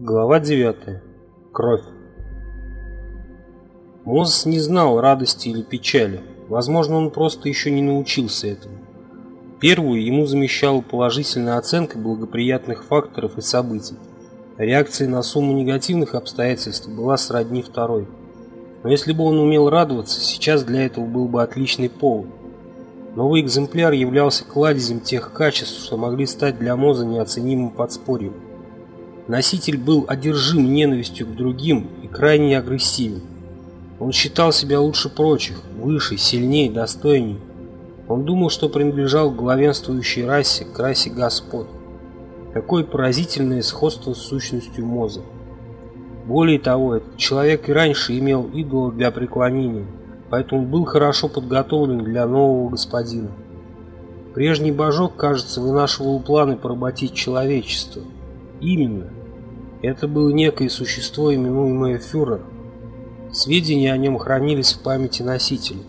Глава 9. Кровь. Мозес не знал радости или печали. Возможно, он просто еще не научился этому. Первую ему замещала положительная оценка благоприятных факторов и событий. Реакция на сумму негативных обстоятельств была сродни второй. Но если бы он умел радоваться, сейчас для этого был бы отличный повод. Новый экземпляр являлся кладезем тех качеств, что могли стать для Моза неоценимым подспорьем. Носитель был одержим ненавистью к другим и крайне агрессивен. Он считал себя лучше прочих, выше, сильнее, достойнее. Он думал, что принадлежал к главенствующей расе, к расе господ. Какое поразительное сходство с сущностью Моза. Более того, этот человек и раньше имел идола для преклонения, поэтому был хорошо подготовлен для нового господина. Прежний божок, кажется, вынашивал планы поработить человечество. Именно. Это было некое существо, именуемое фюрер. Сведения о нем хранились в памяти носителя.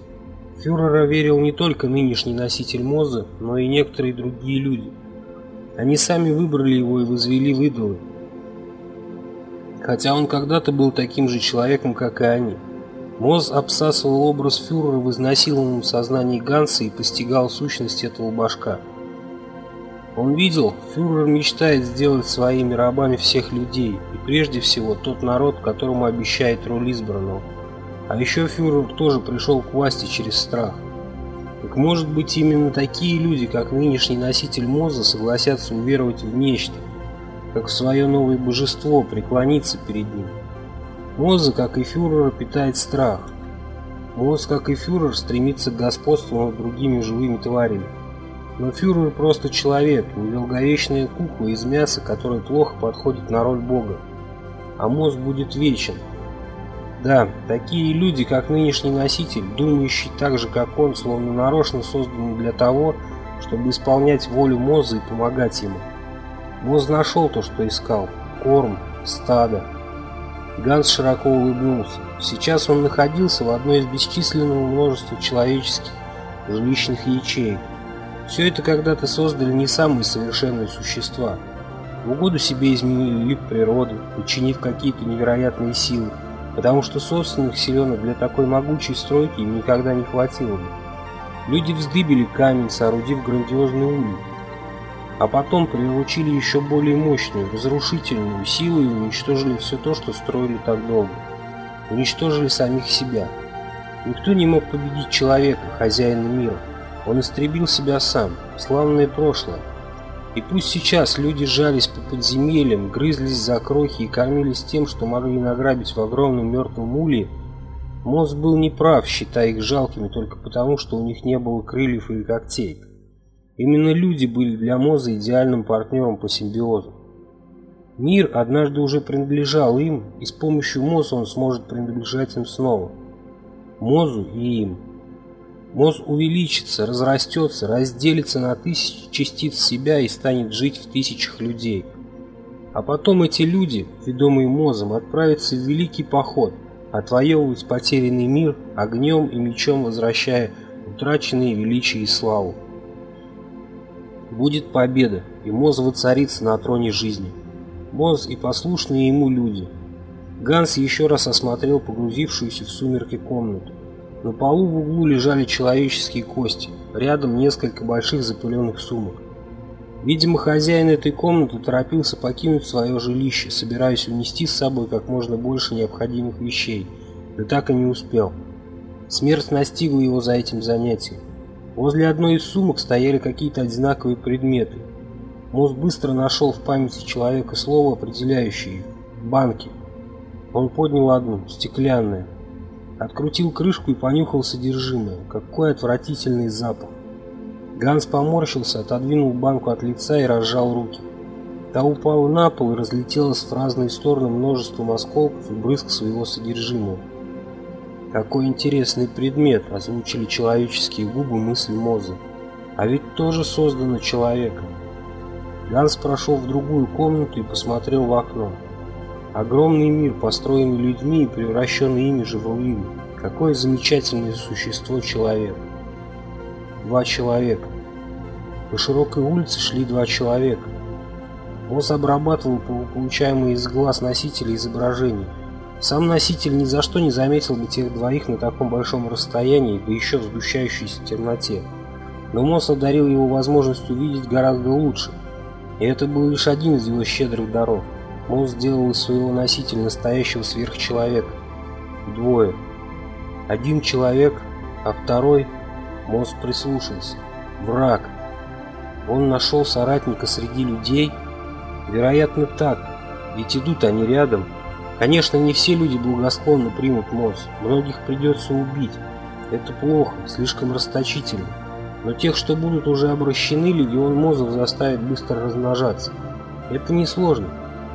Фюрера верил не только нынешний носитель Моза, но и некоторые другие люди. Они сами выбрали его и возвели в идолы. Хотя он когда-то был таким же человеком, как и они. Моз обсасывал образ фюрера в изнасилованном сознании Ганса и постигал сущность этого башка. Он видел, фюрер мечтает сделать своими рабами всех людей, и прежде всего тот народ, которому обещает роль избранного. А еще фюрер тоже пришел к власти через страх. Так может быть именно такие люди, как нынешний носитель Моза, согласятся уверовать в нечто, как в свое новое божество, преклониться перед ним. Моза, как и фюрер, питает страх. Моз, как и фюрер, стремится к господству над другими живыми тварями. Но фюрер просто человек, недолговечная кукла из мяса, которая плохо подходит на роль бога. А мозг будет вечен. Да, такие люди, как нынешний носитель, думающий так же, как он, словно нарочно созданы для того, чтобы исполнять волю Моза и помогать ему. Моз нашел то, что искал. Корм, стадо. Ганс широко улыбнулся. Сейчас он находился в одной из бесчисленного множества человеческих жилищных ячеек. Все это когда-то создали не самые совершенные существа. В угоду себе изменили лик природы, подчинив какие-то невероятные силы, потому что собственных силенок для такой могучей стройки им никогда не хватило бы. Люди вздыбили камень, соорудив грандиозный улей, а потом приручили еще более мощную, разрушительную силу и уничтожили все то, что строили так долго. Уничтожили самих себя. Никто не мог победить человека, хозяина мира. Он истребил себя сам, славное прошлое. И пусть сейчас люди жались по подземельям, грызлись за крохи и кормились тем, что могли награбить в огромном мертвом улье, Мозг был неправ, считая их жалкими только потому, что у них не было крыльев или когтей. Именно люди были для Моза идеальным партнером по симбиозу. Мир однажды уже принадлежал им, и с помощью Моза он сможет принадлежать им снова. Мозу и им. Моз увеличится, разрастется, разделится на тысячи частиц себя и станет жить в тысячах людей. А потом эти люди, ведомые Мозом, отправятся в великий поход, отвоевывать потерянный мир, огнем и мечом возвращая утраченные величие и славу. Будет победа, и Моз воцарится на троне жизни. Моз и послушные ему люди. Ганс еще раз осмотрел погрузившуюся в сумерки комнату. На полу в углу лежали человеческие кости, рядом несколько больших запыленных сумок. Видимо, хозяин этой комнаты торопился покинуть свое жилище, собираясь унести с собой как можно больше необходимых вещей, да так и не успел. Смерть настигла его за этим занятием. Возле одной из сумок стояли какие-то одинаковые предметы. Мозг быстро нашел в памяти человека слово, определяющее их – банки. Он поднял одну, стеклянную, Открутил крышку и понюхал содержимое. Какой отвратительный запах. Ганс поморщился, отодвинул банку от лица и разжал руки. Та упала на пол и разлетелась в разные стороны множеством осколков и брызг своего содержимого. Какой интересный предмет, озвучили человеческие губы мысли Моза. А ведь тоже создано человеком. Ганс прошел в другую комнату и посмотрел в окно. Огромный мир, построенный людьми и превращенный ими же в руины. Какое замечательное существо человек. Два человека. По широкой улице шли два человека. Мосс обрабатывал получаемые из глаз носителя изображения. Сам носитель ни за что не заметил бы тех двоих на таком большом расстоянии, да еще в сгущающейся темноте. Но Мосс одарил его возможностью видеть гораздо лучше. И это был лишь один из его щедрых даров. Мосс сделал из своего носителя настоящего сверхчеловека. Двое. Один человек, а второй... Мосс прислушался. Враг. Он нашел соратника среди людей? Вероятно, так. Ведь идут они рядом. Конечно, не все люди благосклонно примут Мосс. Многих придется убить. Это плохо, слишком расточительно. Но тех, что будут уже обращены, легион Мозов заставит быстро размножаться. Это несложно.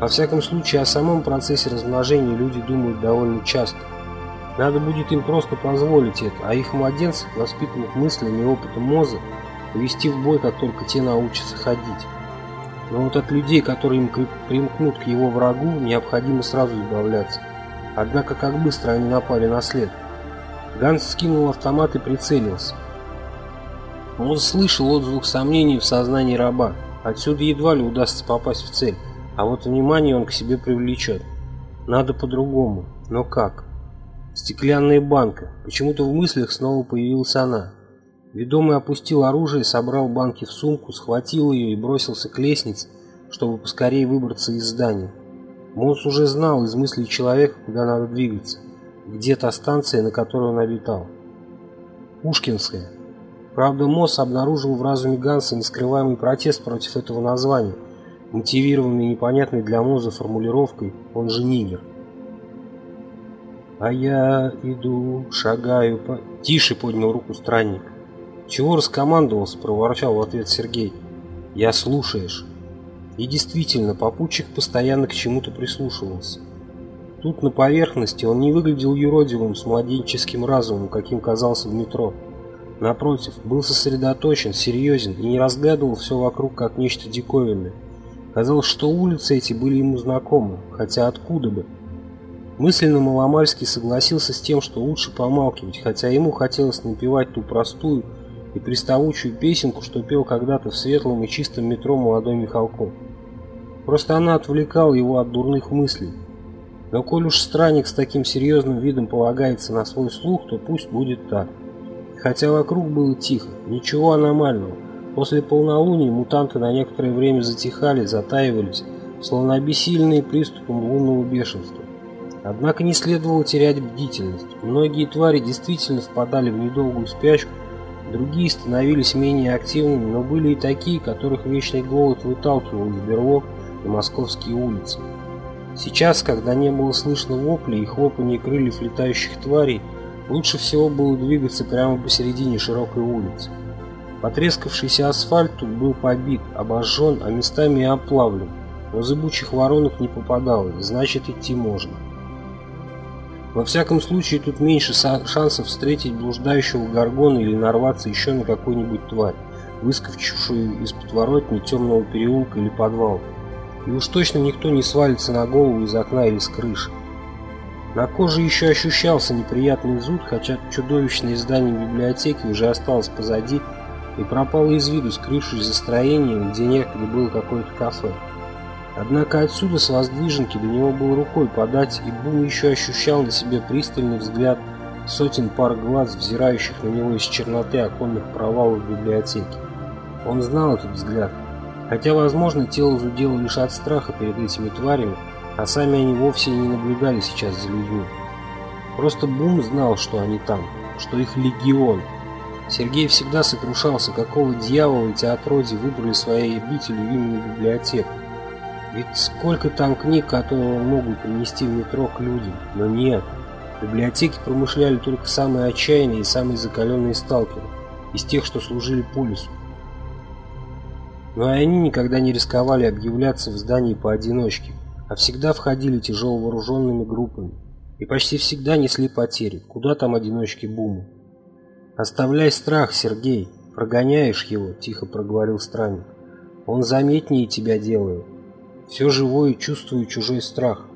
Во всяком случае, о самом процессе размножения люди думают довольно часто. Надо будет им просто позволить это, а их младенцев, воспитанных мыслями и опытом Моза, повести в бой, как только те научатся ходить. Но вот от людей, которые им примкнут к его врагу, необходимо сразу избавляться. Однако как быстро они напали на след. Ганс скинул автомат и прицелился. Он слышал отзвук сомнений в сознании раба. Отсюда едва ли удастся попасть в цель, а вот внимание он к себе привлечет. Надо по-другому. Но как? Стеклянная банка. Почему-то в мыслях снова появилась она. Ведомый опустил оружие, собрал банки в сумку, схватил ее и бросился к лестнице, чтобы поскорее выбраться из здания. Мосс уже знал из мыслей человека, куда надо двигаться. Где та станция, на которой он обитал. Пушкинская. Правда, Мосс обнаружил в разуме Ганса нескрываемый протест против этого названия, мотивированный непонятной для Моза формулировкой «он же нигер». «А я иду, шагаю по...» «Тише!» — поднял руку странник. «Чего раскомандовался?» – проворчал в ответ Сергей. «Я слушаешь». И действительно, попутчик постоянно к чему-то прислушивался. Тут на поверхности он не выглядел юродивым с младенческим разумом, каким казался в метро. Напротив, был сосредоточен, серьезен и не разглядывал все вокруг как нечто диковинное. Казалось, что улицы эти были ему знакомы, хотя откуда бы. Мысленно Маломальский согласился с тем, что лучше помалкивать, хотя ему хотелось напевать ту простую, и приставучую песенку, что пел когда-то в светлом и чистом метро молодой Михалков. Просто она отвлекала его от дурных мыслей. Но коль уж странник с таким серьезным видом полагается на свой слух, то пусть будет так. Хотя вокруг было тихо, ничего аномального. После полнолуния мутанты на некоторое время затихали, затаивались, словно обессиленные приступом лунного бешенства. Однако не следовало терять бдительность. Многие твари действительно впадали в недолгую спячку, Другие становились менее активными, но были и такие, которых вечный голод выталкивал из берлог на московские улицы. Сейчас, когда не было слышно воплей и хлопанья крыльев летающих тварей, лучше всего было двигаться прямо посередине широкой улицы. Потрескавшийся асфальт тут был побит, обожжен, а местами и оплавлен, но зыбучих воронок не попадалось, значит идти можно. Во всяком случае, тут меньше шансов встретить блуждающего горгона или нарваться еще на какую-нибудь тварь, выскочившую из подворотни темного переулка или подвала. И уж точно никто не свалится на голову из окна или с крыши. На коже еще ощущался неприятный зуд, хотя чудовищное здание библиотеки уже осталось позади и пропало из виду, скрывшись за строением, где некогда было какое-то кафе. Однако отсюда с воздвиженки до него было рукой подать, и Бум еще ощущал на себе пристальный взгляд сотен пар глаз, взирающих на него из черноты оконных провалов библиотеки. Он знал этот взгляд, хотя, возможно, тело зудело лишь от страха перед этими тварями, а сами они вовсе не наблюдали сейчас за людьми. Просто Бум знал, что они там, что их легион. Сергей всегда сокрушался, какого дьявола эти отродья выбрали своей обителью именно библиотеку. Ведь сколько там книг, которые могут принести в метро к людям, но нет. Библиотеки промышляли только самые отчаянные и самые закаленные сталкеры, из тех, что служили по лесу. Но и они никогда не рисковали объявляться в здании поодиночке, а всегда входили тяжело вооруженными группами и почти всегда несли потери, куда там одиночки буму. «Оставляй страх, Сергей, прогоняешь его», – тихо проговорил странник. «Он заметнее тебя делает». Все живое чувствую чужой страх.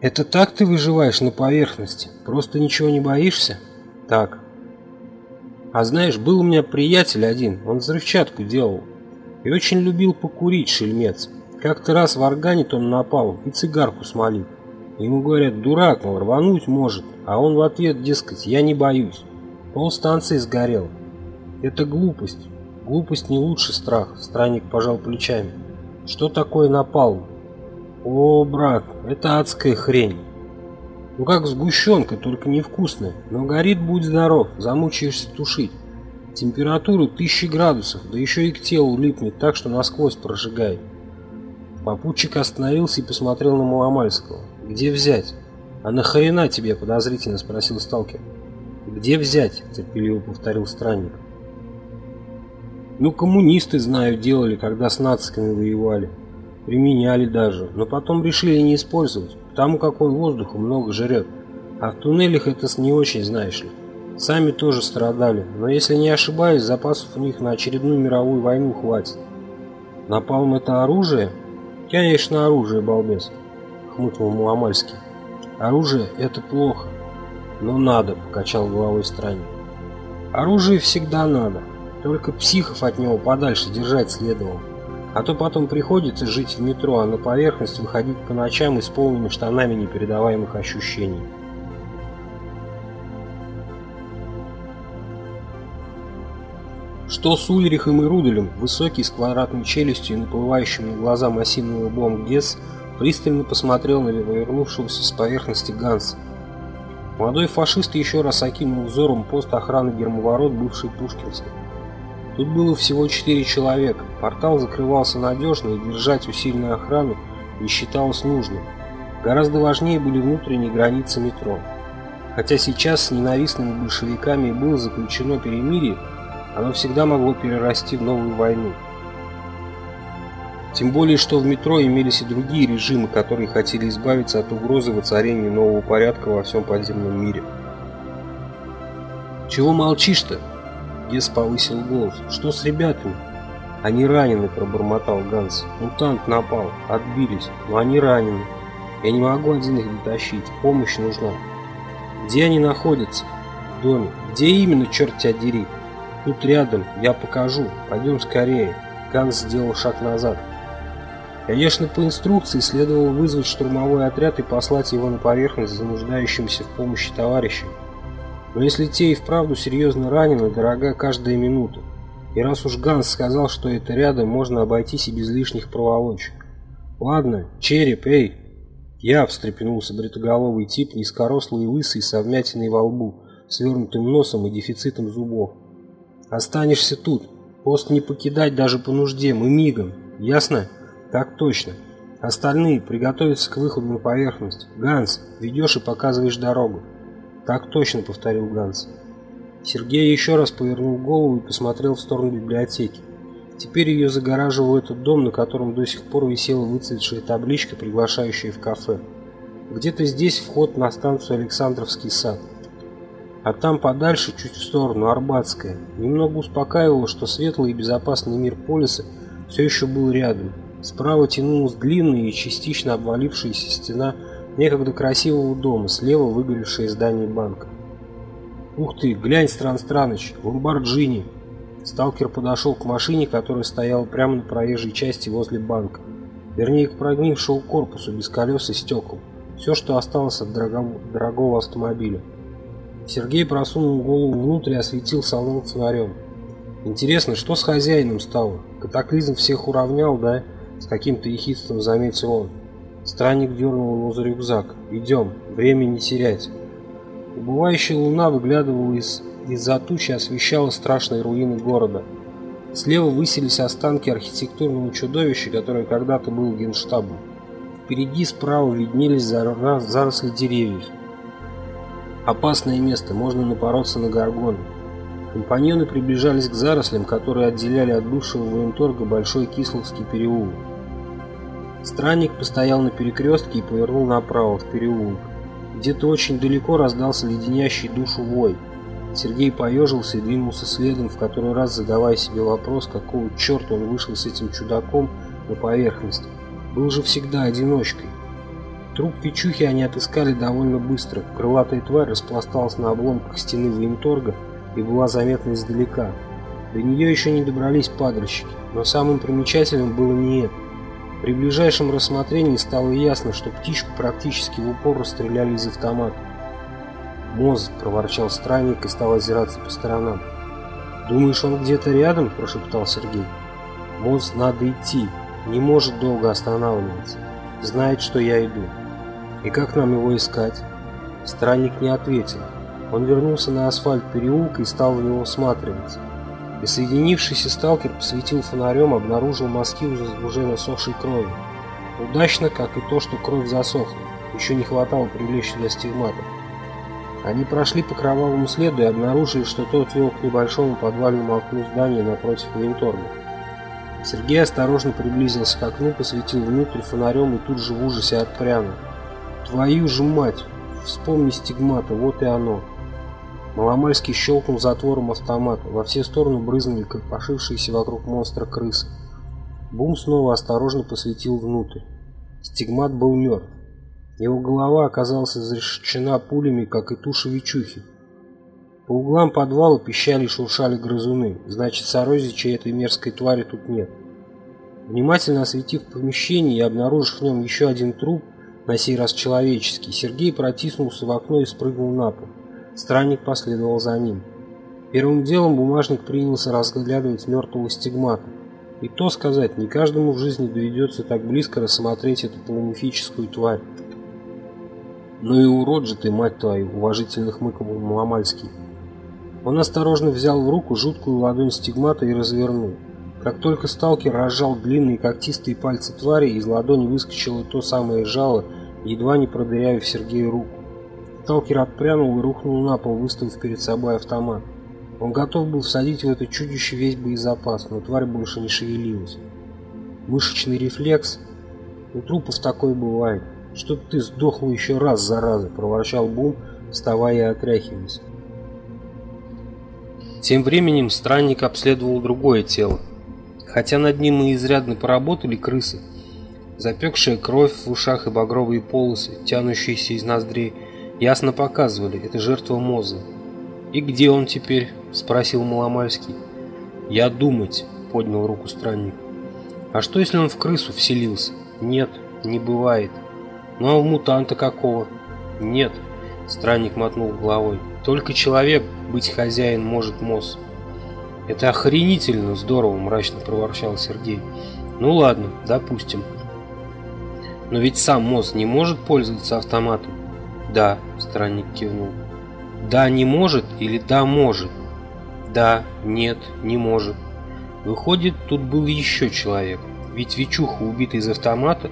Это так ты выживаешь на поверхности? Просто ничего не боишься? Так. А знаешь, был у меня приятель один, он взрывчатку делал. И очень любил покурить, шельмец. Как-то раз в органит он напал и цигарку смолил. Ему говорят, дурак, мол, рвануть может, а он в ответ, дескать, я не боюсь. Пол станции сгорел. Это глупость. Глупость не лучше страх, странник пожал плечами. Что такое напалм? О, брат, это адская хрень. Ну как сгущенка, только невкусная. Но горит, будь здоров, замучаешься тушить. Температуру тысячи градусов, да еще и к телу липнет так, что насквозь прожигает. Попутчик остановился и посмотрел на Маломальского. «Где взять?» «А нахрена тебе?» – подозрительно спросил сталкер. «Где взять?» – терпеливо повторил странник. «Ну, коммунисты, знаю, делали, когда с нациками воевали. Применяли даже, но потом решили не использовать, потому как он воздуха много жрет. А в туннелях это не очень, знаешь ли. Сами тоже страдали, но если не ошибаюсь, запасов у них на очередную мировую войну хватит. Напалм это оружие? Конечно, оружие, балбес хмыкнул Муамальский. «Оружие — это плохо, но надо», — покачал головой странник. «Оружие всегда надо, только психов от него подальше держать следовало. А то потом приходится жить в метро, а на поверхность выходить по ночам с полными штанами непередаваемых ощущений». Что с Ульрихом и Руделем, высокий, с квадратной челюстью и наплывающим на глаза массивным лбом Гесс, пристально посмотрел на вернувшегося с поверхности Ганса. Молодой фашист еще раз окинул взором пост охраны гермоворот бывшей Пушкинской. Тут было всего четыре человека, портал закрывался надежно и держать усиленную охрану не считалось нужным. Гораздо важнее были внутренние границы метро. Хотя сейчас с ненавистными большевиками было заключено перемирие, оно всегда могло перерасти в новую войну. Тем более, что в метро имелись и другие режимы, которые хотели избавиться от угрозы воцарения нового порядка во всем подземном мире. «Чего молчишь-то?» Гес повысил голос. «Что с ребятами?» «Они ранены», – пробормотал Ганс. «Мутант напал. Отбились. Но они ранены. Я не могу один их дотащить. Помощь нужна». «Где они находятся?» «В доме. Где именно, черт тебя дери?» «Тут рядом. Я покажу. Пойдем скорее». Ганс сделал шаг назад. Конечно, по инструкции следовало вызвать штурмовой отряд и послать его на поверхность за нуждающимся в помощи товарищам. Но если те и вправду серьезно ранены, дорога каждая минута. И раз уж Ганс сказал, что это рядом, можно обойтись и без лишних проволочек. Ладно, череп, эй! Я, встрепенулся бритоголовый тип, низкорослый и лысый, со вмятиной во лбу, свернутым носом и дефицитом зубов. Останешься тут. Пост не покидать даже по нужде, мы мигом. Ясно? Так точно. Остальные приготовятся к выходу на поверхность. Ганс, ведешь и показываешь дорогу. Так точно, повторил Ганс. Сергей еще раз повернул голову и посмотрел в сторону библиотеки. Теперь ее загораживал этот дом, на котором до сих пор висела выцветшая табличка, приглашающая в кафе. Где-то здесь вход на станцию Александровский сад. А там подальше, чуть в сторону, Арбатская. Немного успокаивало, что светлый и безопасный мир полиса все еще был рядом. Справа тянулась длинная и частично обвалившаяся стена некогда красивого дома, слева выгоревшее здание банка. «Ух ты, глянь, Стран Страныч, Ламборджини!» Сталкер подошел к машине, которая стояла прямо на проезжей части возле банка. Вернее, к прогнившему корпусу без колес и стекол. Все, что осталось от дорогого, дорогого автомобиля. Сергей просунул голову внутрь и осветил салон фонарем. Интересно, что с хозяином стало? Катаклизм всех уравнял, да? С каким-то ехидством заметил он. Странник дернул его за рюкзак. «Идем, время не терять». Убывающая луна выглядывала из, из-за тучи освещала страшные руины города. Слева высились останки архитектурного чудовища, которое когда-то был генштабом. Впереди справа виднелись заросли деревьев. Опасное место, можно напороться на горгоны. Компаньоны приближались к зарослям, которые отделяли от бывшего военторга Большой Кисловский переулок. Странник постоял на перекрестке и повернул направо, в переулок. Где-то очень далеко раздался леденящий душу вой. Сергей поежился и двинулся следом, в который раз задавая себе вопрос, какого черта он вышел с этим чудаком на поверхность. Был же всегда одиночкой. Труп Пичухи они отыскали довольно быстро. Крылатая тварь распласталась на обломках стены военторга и была заметна издалека. До нее еще не добрались падальщики, но самым примечательным было не это. При ближайшем рассмотрении стало ясно, что птичку практически в упор расстреляли из автомата. «Моз!» – проворчал странник и стал озираться по сторонам. «Думаешь, он где-то рядом?» – прошептал Сергей. «Моз, надо идти. Не может долго останавливаться. Знает, что я иду. И как нам его искать?» Странник не ответил. Он вернулся на асфальт переулка и стал в него всматриваться. Присоединившийся сталкер посветил фонарем, обнаружил мазки уже засохшей крови. Удачно, как и то, что кровь засохла. Еще не хватало привлечь сюда стигмата. Они прошли по кровавому следу и обнаружили, что тот вел к небольшому подвальному окну здания напротив военторга. Сергей осторожно приблизился к окну, посветил внутрь фонарем и тут же в ужасе отпрянул. «Твою же мать! Вспомни стигмата, вот и оно!» Маломальский щелкнул затвором автомата. Во все стороны брызнули копошившиеся вокруг монстра крысы. Бум снова осторожно посветил внутрь. Стигмат был мертв. Его голова оказалась изрешечена пулями, как и туша Вичухи. По углам подвала пищали и шуршали грызуны. Значит, сорозича этой мерзкой твари тут нет. Внимательно осветив помещение и обнаружив в нем еще один труп, на сей раз человеческий, Сергей протиснулся в окно и спрыгнул на пол. Странник последовал за ним. Первым делом бумажник принялся разглядывать мертвого стигмата. И то сказать, не каждому в жизни доведется так близко рассмотреть эту полумифическую тварь. «Ну и урод же ты, мать твою!» – уважительно хмыкал Маломальский. Он осторожно взял в руку жуткую ладонь стигмата и развернул. Как только сталкер разжал длинные когтистые пальцы твари, из ладони выскочило то самое жало, едва не продырявив Сергею руку. Сталкер отпрянул и рухнул на пол, выставив перед собой автомат. Он готов был всадить в это чудище весь боезапас, но тварь больше не шевелилась. Мышечный рефлекс? У трупов такое бывает. Чтоб ты сдохла еще раз, зараза, проворчал Бум, вставая и отряхиваясь. Тем временем странник обследовал другое тело. Хотя над ним и изрядно поработали крысы, запекшая кровь в ушах и багровые полосы, тянущиеся из ноздрей, ясно показывали, это жертва Мозы. «И где он теперь?» – спросил Маломальский. «Я думать», – поднял руку странник. «А что, если он в крысу вселился?» «Нет, не бывает». «Ну а в мутанта какого?» «Нет», – странник мотнул головой. «Только человек быть хозяин может Моз». «Это охренительно здорово», – мрачно проворчал Сергей. «Ну ладно, допустим». «Но ведь сам Моз не может пользоваться автоматом». «Да», — странник кивнул. «Да, не может» или «да, может»? «Да», «нет», «не может». Выходит, тут был еще человек. Ведь Вичуха убита из автомата,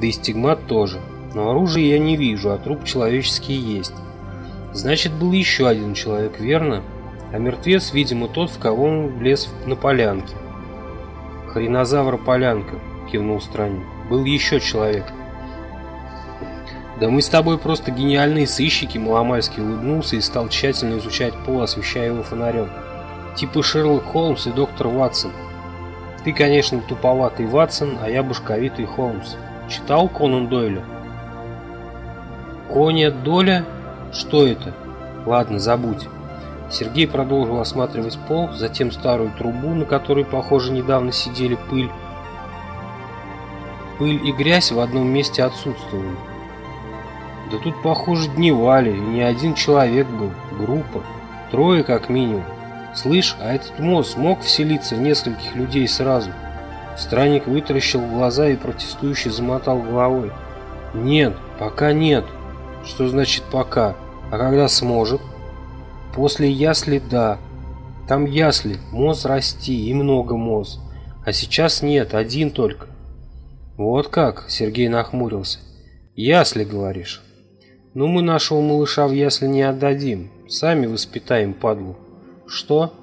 да и стигмат тоже. Но оружия я не вижу, а труп человеческий есть. Значит, был еще один человек, верно? А мертвец, видимо, тот, в кого он влез на полянке. «Хренозавр полянка», — кивнул странник. «Был еще человек». «Да мы с тобой просто гениальные сыщики», — Маломальский улыбнулся и стал тщательно изучать пол, освещая его фонарем. «Типа Шерлок Холмс и доктор Ватсон. Ты, конечно, туповатый Ватсон, а я башковитый Холмс. Читал Конан Дойля?» «Коня Доля? Что это?» «Ладно, забудь». Сергей продолжил осматривать пол, затем старую трубу, на которой, похоже, недавно сидели пыль. Пыль и грязь в одном месте отсутствовали. Да тут, похоже, дневали, и не один человек был, группа, трое как минимум. Слышь, а этот мост смог вселиться в нескольких людей сразу? Странник вытаращил глаза и протестующе замотал головой. Нет, пока нет. Что значит пока? А когда сможет? После ясли да. Там ясли, моз расти и много моз. А сейчас нет, один только. Вот как, Сергей нахмурился. Ясли, говоришь? «Ну мы нашего малыша в ясли не отдадим, сами воспитаем падлу». «Что?»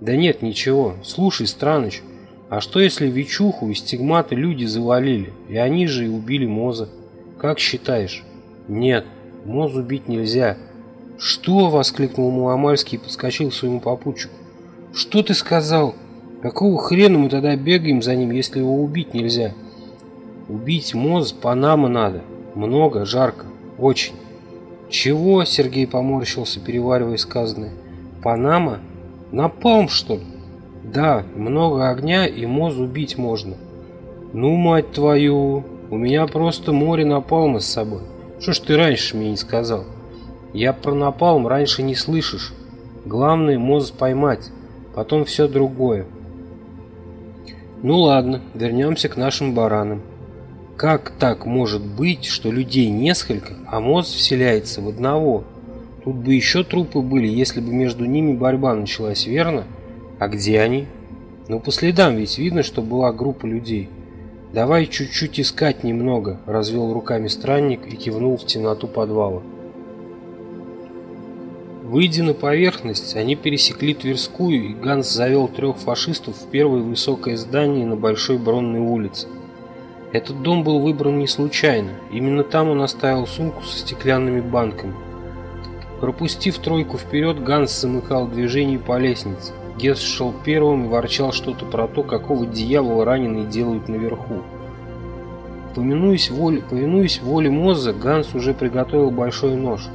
«Да нет, ничего. Слушай, Страныч, а что если Вичуху и стигматы люди завалили, и они же и убили Моза? Как считаешь?» «Нет, Моз убить нельзя». «Что?» — воскликнул Маломальский и подскочил к своему попутчику. «Что ты сказал? Какого хрена мы тогда бегаем за ним, если его убить нельзя?» «Убить Моз Панама надо. Много, жарко. Очень». «Чего?» – Сергей поморщился, переваривая сказанное. «Панама? Напалм, что ли?» Да, много огня и Моз убить можно. Ну, мать твою, у меня просто море напалма с собой. Что ж ты раньше мне не сказал? Я про напалм раньше не слышишь. Главное Моз поймать, потом все другое. Ну ладно, вернемся к нашим баранам. Как так может быть, что людей несколько, а Моз вселяется в одного? Тут бы еще трупы были, если бы между ними борьба началась, верно? А где они? Ну по следам ведь видно, что была группа людей. Давай чуть-чуть искать немного, развел руками странник и кивнул в темноту подвала. Выйдя на поверхность, они пересекли Тверскую, и Ганс завел трех фашистов в первое высокое здание на Большой Бронной улице. Этот дом был выбран не случайно. Именно там он оставил сумку со стеклянными банками. Пропустив тройку вперед, Ганс замыкал движение по лестнице. Гесс шел первым и ворчал что-то про то, какого дьявола раненые делают наверху. Повинуясь воле, повинуясь воле Моза, Ганс уже приготовил большой нож.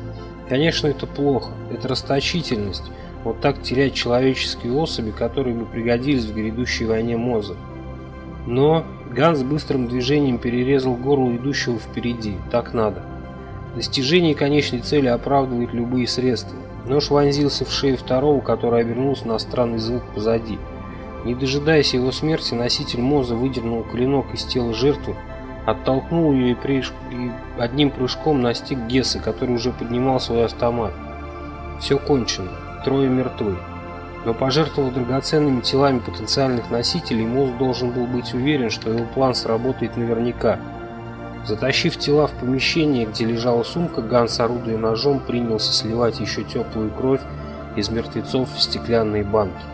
Конечно, это плохо, это расточительность, вот так терять человеческие особи, которые бы пригодились в грядущей войне Моза. Но Ганс быстрым движением перерезал горло идущего впереди, так надо. Достижение конечной цели оправдывает любые средства. Нож вонзился в шею второго, который обернулся на странный звук позади. Не дожидаясь его смерти, носитель Моза выдернул клинок из тела жертвы, оттолкнул ее и, приж... и одним прыжком настиг Гесса, который уже поднимал свой автомат. Все кончено, трое мертвы. Но пожертвовав драгоценными телами потенциальных носителей, Моз должен был быть уверен, что его план сработает наверняка – Затащив тела в помещение, где лежала сумка, Ганс, орудуя ножом, принялся сливать еще теплую кровь из мертвецов в стеклянные банки.